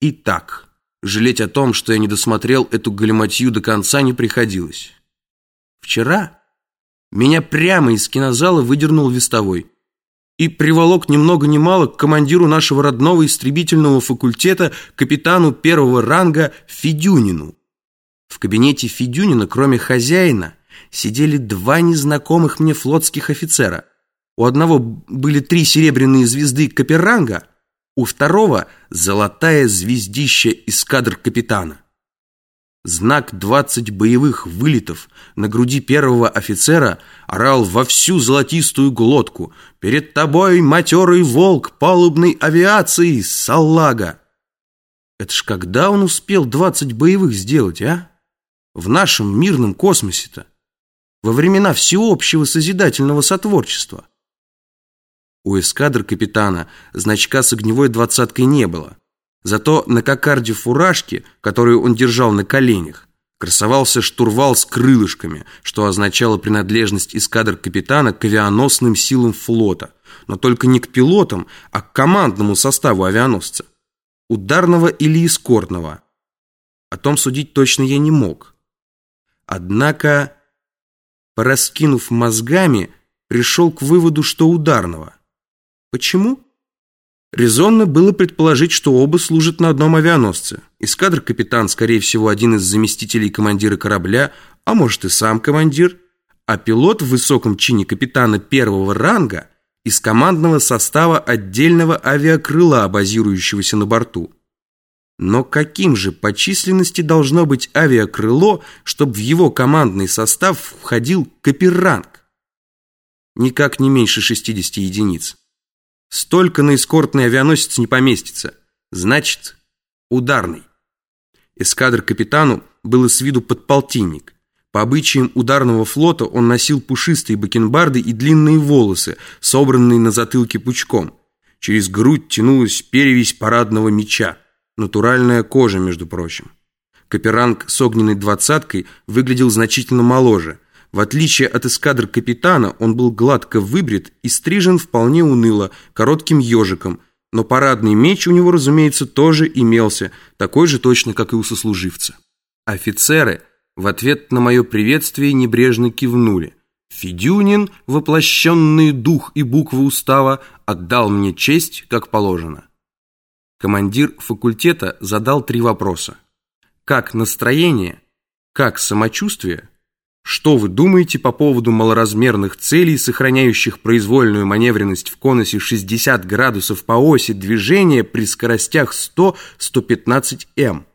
И так, жалеть о том, что я не досмотрел эту галиматью до конца, не приходилось. Вчера меня прямо из кинозала выдернул вестовой и приволок ни много ни мало к командиру нашего родного истребительного факультета, капитану первого ранга Федюнину. В кабинете Федюнина, кроме хозяина, сидели два незнакомых мне флотских офицера. У одного были три серебряные звезды каперанга, у второго золотая звездища эскадр капитана. Знак 20 боевых вылетов на груди первого офицера орал во всю золотистую глотку. «Перед тобой матерый волк палубной авиации, салага!» Это ж когда он успел 20 боевых сделать, а? В нашем мирном космосе-то. Во времена всеобщего созидательного сотворчества. У эскадр капитана значка с огневой двадцаткой не было. Зато на кокарде фуражки, которую он держал на коленях, красовался штурвал с крылышками, что означало принадлежность эскадр капитана к авианосным силам флота, но только не к пилотам, а к командному составу авианосца. Ударного или эскортного. О том судить точно я не мог. Однако, пораскинув мозгами, пришел к выводу, что ударного. Почему? Резонно было предположить, что оба служат на одном авианосце. Эскадр-капитан, скорее всего, один из заместителей командира корабля, а может и сам командир, а пилот в высоком чине капитана первого ранга из командного состава отдельного авиакрыла, базирующегося на борту. Но каким же по численности должно быть авиакрыло, чтобы в его командный состав входил каперанг? Никак не меньше 60 единиц. Столько на эскортный авианосец не поместится. Значит, ударный. Эскадр капитану было с виду подполтинник. По обычаям ударного флота он носил пушистые бакенбарды и длинные волосы, собранные на затылке пучком. Через грудь тянулась перевесь парадного меча. Натуральная кожа, между прочим. Каперанг с огненной двадцаткой выглядел значительно моложе – в отличие от эскадр капитана, он был гладко выбрит и стрижен вполне уныло, коротким ежиком, но парадный меч у него, разумеется, тоже имелся, такой же точно, как и у сослуживца. Офицеры в ответ на мое приветствие небрежно кивнули. Федюнин, воплощенный дух и буквы устава, отдал мне честь, как положено. Командир факультета задал три вопроса. Как настроение? Как самочувствие? Что вы думаете по поводу малоразмерных целей, сохраняющих произвольную маневренность в конусе 60 градусов по оси движения при скоростях 100-115 м?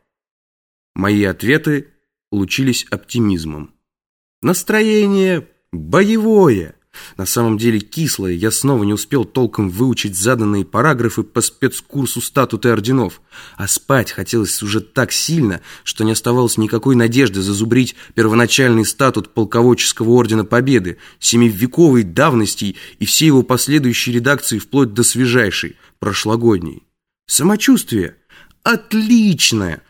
Мои ответы лучились оптимизмом. Настроение боевое. На самом деле кислое, я снова не успел толком выучить заданные параграфы по спецкурсу статуты орденов. А спать хотелось уже так сильно, что не оставалось никакой надежды зазубрить первоначальный статут полководческого ордена Победы, семивековой давности и все его последующие редакции вплоть до свежайшей, прошлогодней. Самочувствие отличное.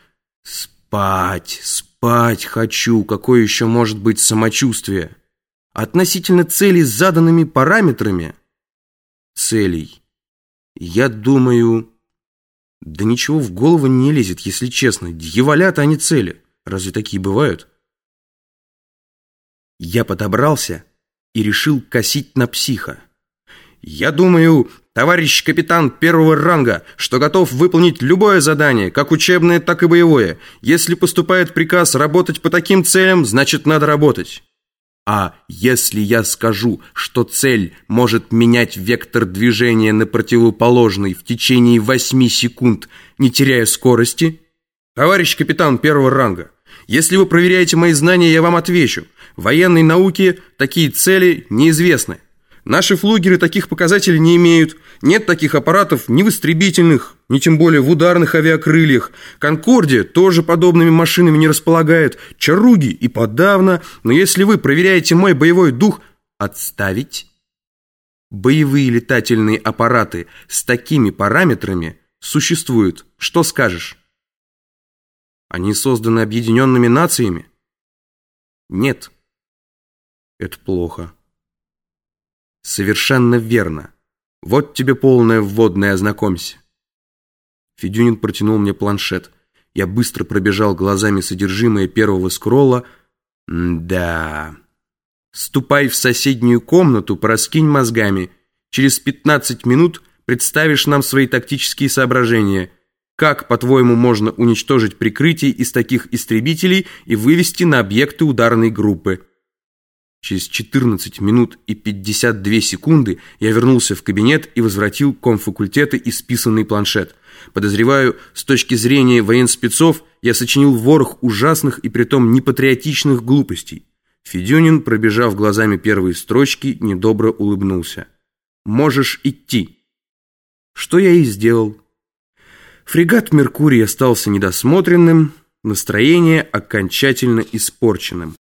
Спать, спать хочу, какое еще может быть самочувствие? Относительно целей с заданными параметрами целей, я думаю... Да ничего в голову не лезет, если честно. Дьяволят, а не цели. Разве такие бывают? Я подобрался и решил косить на психа. Я думаю, товарищ капитан первого ранга, что готов выполнить любое задание, как учебное, так и боевое. Если поступает приказ работать по таким целям, значит надо работать. А если я скажу, что цель может менять вектор движения на противоположный в течение 8 секунд, не теряя скорости? Товарищ капитан первого ранга, если вы проверяете мои знания, я вам отвечу. В военной науке такие цели неизвестны. Наши флугеры таких показателей не имеют. Нет таких аппаратов ни в истребительных, ни тем более в ударных авиакрыльях. Конкордия тоже подобными машинами не располагает. Чаруги и подавно. Но если вы проверяете мой боевой дух, отставить. Боевые летательные аппараты с такими параметрами существуют. Что скажешь? Они созданы объединенными нациями? Нет. Это плохо. Совершенно верно. Вот тебе полное вводное, ознакомься. Федюнин протянул мне планшет. Я быстро пробежал глазами содержимое первого скролла. да. Ступай в соседнюю комнату, пораскинь мозгами. Через 15 минут представишь нам свои тактические соображения. Как, по-твоему, можно уничтожить прикрытие из таких истребителей и вывести на объекты ударной группы? Через 14 минут и 52 секунды я вернулся в кабинет и возвратил комфакультета исписанный планшет. Подозреваю, с точки зрения военспецов, я сочинил ворох ужасных и притом непатриотичных глупостей. Федюнин, пробежав глазами первые строчки, недобро улыбнулся. «Можешь идти». Что я и сделал. Фрегат «Меркурий» остался недосмотренным, настроение окончательно испорченным.